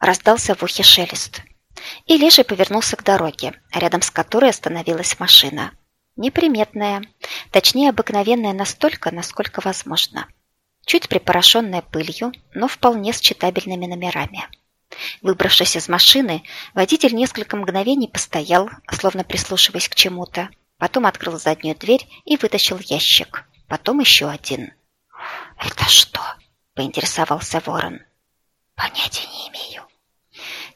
раздался в ухе шелест. И Леший повернулся к дороге, рядом с которой остановилась машина. Неприметная, точнее обыкновенная настолько, насколько возможно. Чуть припорошенная пылью, но вполне с читабельными номерами. Выбравшись из машины, водитель несколько мгновений постоял, словно прислушиваясь к чему-то, потом открыл заднюю дверь и вытащил ящик, потом еще один. «Это что?» – поинтересовался ворон. «Понятия не имею».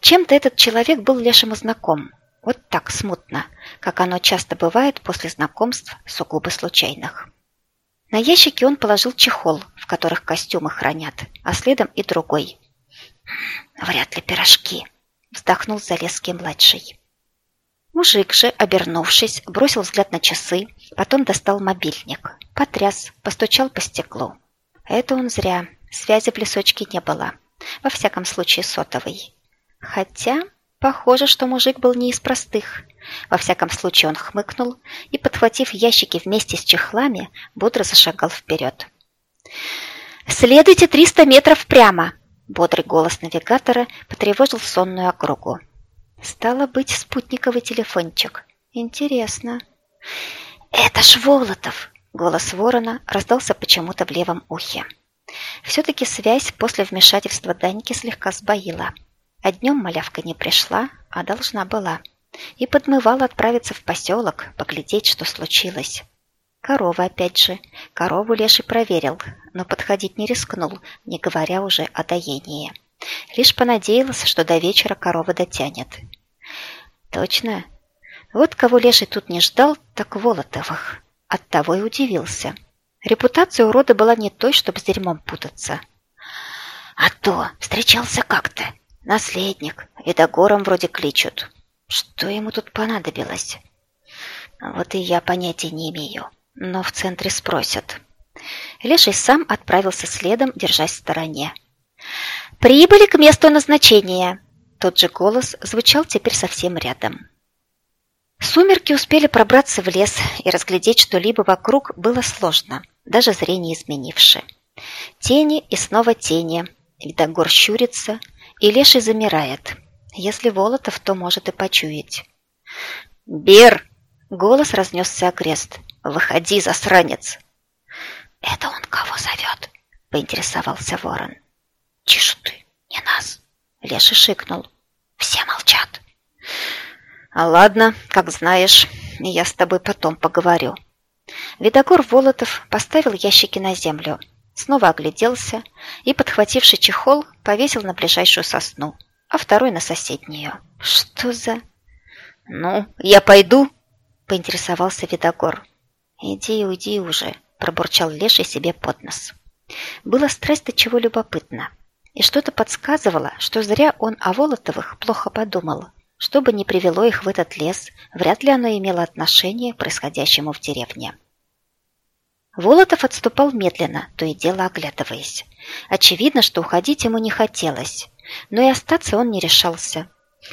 Чем-то этот человек был Лешему знаком, вот так смутно, как оно часто бывает после знакомств сугубо случайных. На ящике он положил чехол, в которых костюмы хранят, а следом и другой. «Вряд ли пирожки», – вздохнул Залесский-младший. Мужик же, обернувшись, бросил взгляд на часы, потом достал мобильник, потряс, постучал по стеклу. Это он зря, связи в лесочке не было, во всяком случае сотовой. Хотя, похоже, что мужик был не из простых. Во всяком случае он хмыкнул и, подхватив ящики вместе с чехлами, бодро зашагал вперед. «Следуйте 300 метров прямо!» Бодрый голос навигатора потревожил сонную округу. Стало быть, спутниковый телефончик. Интересно. «Это ж Волотов!» Голос ворона раздался почему-то в левом ухе. Все-таки связь после вмешательства Даньки слегка сбоила. А днем малявка не пришла, а должна была. И подмывала отправиться в поселок, поглядеть, что случилось. Корова опять же. Корову Леший проверил, но подходить не рискнул, не говоря уже о доении. Лишь понадеялся, что до вечера корова дотянет. Точно. Вот кого Леший тут не ждал, так Волотовых. Оттого и удивился. Репутация урода была не той, чтобы с дерьмом путаться. А то встречался как-то. Наследник. И до гором вроде кличут. Что ему тут понадобилось? Вот и я понятия не имею но в центре спросят. Леший сам отправился следом, держась в стороне. «Прибыли к месту назначения!» Тот же голос звучал теперь совсем рядом. Сумерки успели пробраться в лес, и разглядеть что-либо вокруг было сложно, даже зрение изменившее. Тени и снова тени. Видогор щурится, и леший замирает. Если Волотов, то может и почуять. «Бер!» — голос разнесся окрест. «Выходи, засранец!» «Это он кого зовет?» — поинтересовался ворон. «Тише ты, не нас!» — Леша шикнул. «Все молчат!» «А ладно, как знаешь, я с тобой потом поговорю». Видогор Волотов поставил ящики на землю, снова огляделся и, подхвативший чехол, повесил на ближайшую сосну, а второй на соседнюю. «Что за...» «Ну, я пойду?» — поинтересовался Видогор. «Иди, уйди уже», – пробурчал Леший себе под нос. Было страсть до чего любопытно. И что-то подсказывало, что зря он о Волотовых плохо подумал. Что бы ни привело их в этот лес, вряд ли оно имело отношение к происходящему в деревне. Волотов отступал медленно, то и дело оглядываясь. Очевидно, что уходить ему не хотелось, но и остаться он не решался.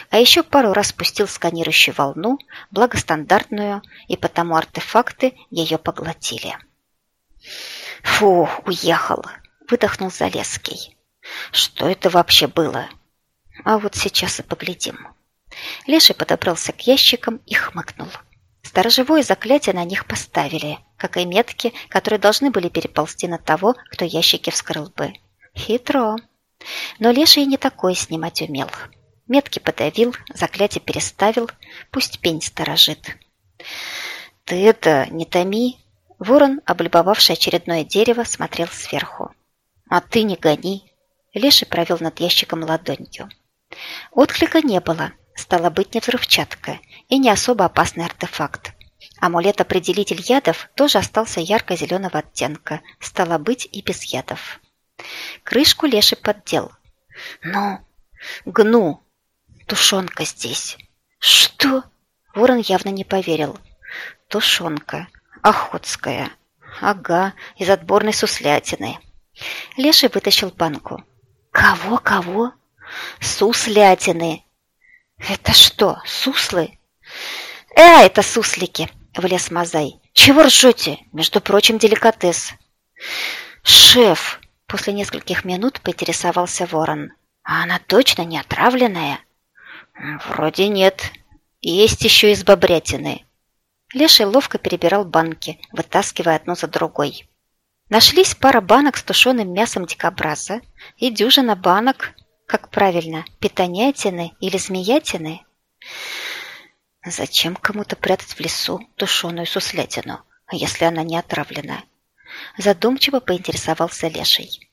А еще пару раз спустил сканирующую волну, благостандартную, и потому артефакты ее поглотили. «Фу, уехал!» – выдохнул Залеский. «Что это вообще было?» «А вот сейчас и поглядим». Леший подобрался к ящикам и хмыкнул. Сторожевое заклятие на них поставили, как и метки, которые должны были переползти на того, кто ящики вскрыл бы. Хитро. Но Леший не такое снимать умел. Метки подавил, заклятие переставил, пусть пень сторожит. «Ты это, не томи!» Ворон, облюбовавший очередное дерево, смотрел сверху. «А ты не гони!» Леший провел над ящиком ладонью. Отклика не было, стало быть не взрывчатка и не особо опасный артефакт. Амулет-определитель ядов тоже остался ярко-зеленого оттенка, стало быть и без ядов. Крышку Леший поддел. «Ну, гну!» Тушенка здесь. Что? Ворон явно не поверил. Тушенка. Охотская. Ага, из отборной суслятины. Леший вытащил банку. Кого, кого? Суслятины. Это что, суслы? Э, это суслики, влез Мазай. Чего ржете? Между прочим, деликатес. Шеф, после нескольких минут поинтересовался ворон. А она точно не отравленная? Вроде нет. Есть еще из бобрятины. Леший ловко перебирал банки, вытаскивая одну за другой. Нашлись пара банок с тушеным мясом дикобраза и дюжина банок, как правильно, питонятины или змеятины. Зачем кому-то прятать в лесу тушеную суслятину, если она не отравлена? Задумчиво поинтересовался Леший.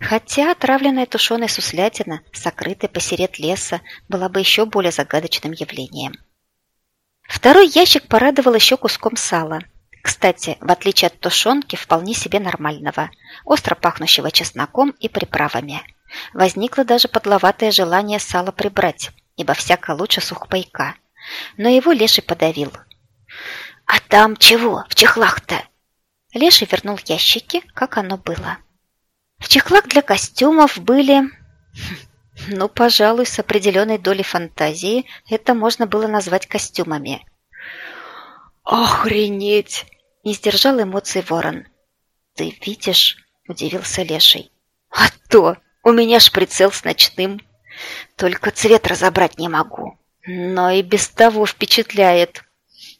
Хотя отравленная тушеная суслятина, сокрытая посеред леса, была бы еще более загадочным явлением. Второй ящик порадовал еще куском сала. Кстати, в отличие от тушенки, вполне себе нормального, остро пахнущего чесноком и приправами. Возникло даже подловатое желание сало прибрать, ибо всяко лучше сухпайка. Но его Леший подавил. «А там чего в чехлах-то?» Леший вернул ящики, как оно было. В чехлах для костюмов были... Ну, пожалуй, с определенной долей фантазии это можно было назвать костюмами. «Охренеть!» – не сдержал эмоций ворон. «Ты видишь?» – удивился Леший. «А то! У меня ж прицел с ночным. Только цвет разобрать не могу. Но и без того впечатляет.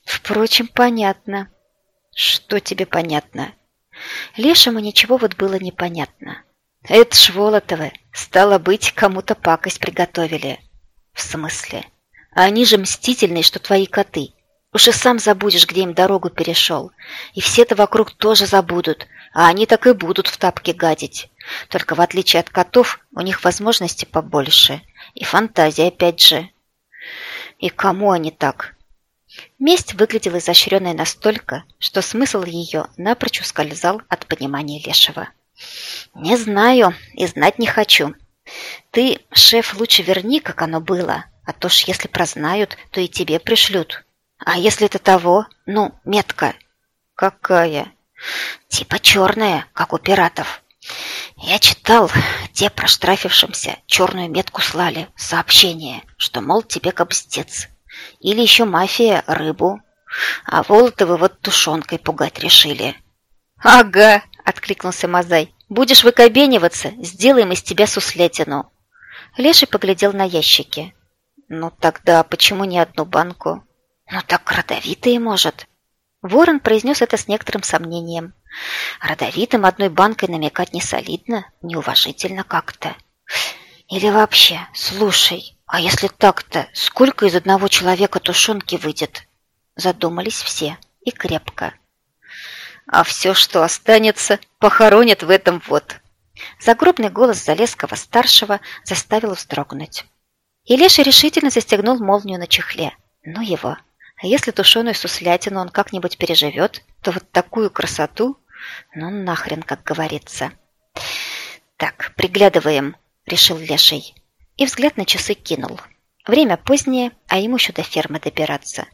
Впрочем, понятно. Что тебе понятно?» Лешему ничего вот было непонятно. Это ж Волотовы, стало быть, кому-то пакость приготовили. В смысле? Они же мстительные, что твои коты. Уж и сам забудешь, где им дорогу перешел. И все-то вокруг тоже забудут, а они так и будут в тапке гадить. Только в отличие от котов, у них возможности побольше. И фантазия опять же. И кому они так? Месть выглядела изощренной настолько, что смысл ее напрочь ускользал от понимания Лешего. «Не знаю и знать не хочу. Ты, шеф, лучше верни, как оно было, а то ж если прознают, то и тебе пришлют. А если это того, ну, метка?» «Какая?» «Типа черная, как у пиратов». Я читал, те проштрафившимся черную метку слали, сообщение, что, мол, тебе кобстец. Или еще мафия рыбу. А Волотовы вот тушенкой пугать решили. «Ага», — откликнулся Мазай. «Будешь выкобениваться, сделаем из тебя суслятину». Леший поглядел на ящики. «Ну тогда почему не одну банку?» «Ну так родовитые, может». Ворон произнес это с некоторым сомнением. Родовитым одной банкой намекать не солидно, неуважительно как-то. Или вообще, слушай, а если так-то, сколько из одного человека тушенки выйдет? Задумались все и крепко. А все, что останется, похоронят в этом вот. Загробный голос Залесского-старшего заставил вздрогнуть. И Леша решительно застегнул молнию на чехле. Ну его. А если тушеную суслятину он как-нибудь переживет, то вот такую красоту... Ну нахрен, как говорится. Так, приглядываем, решил Леший и взгляд на часы кинул. Время позднее, а ему еще до фермы добираться.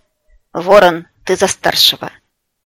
«Ворон, ты за старшего!»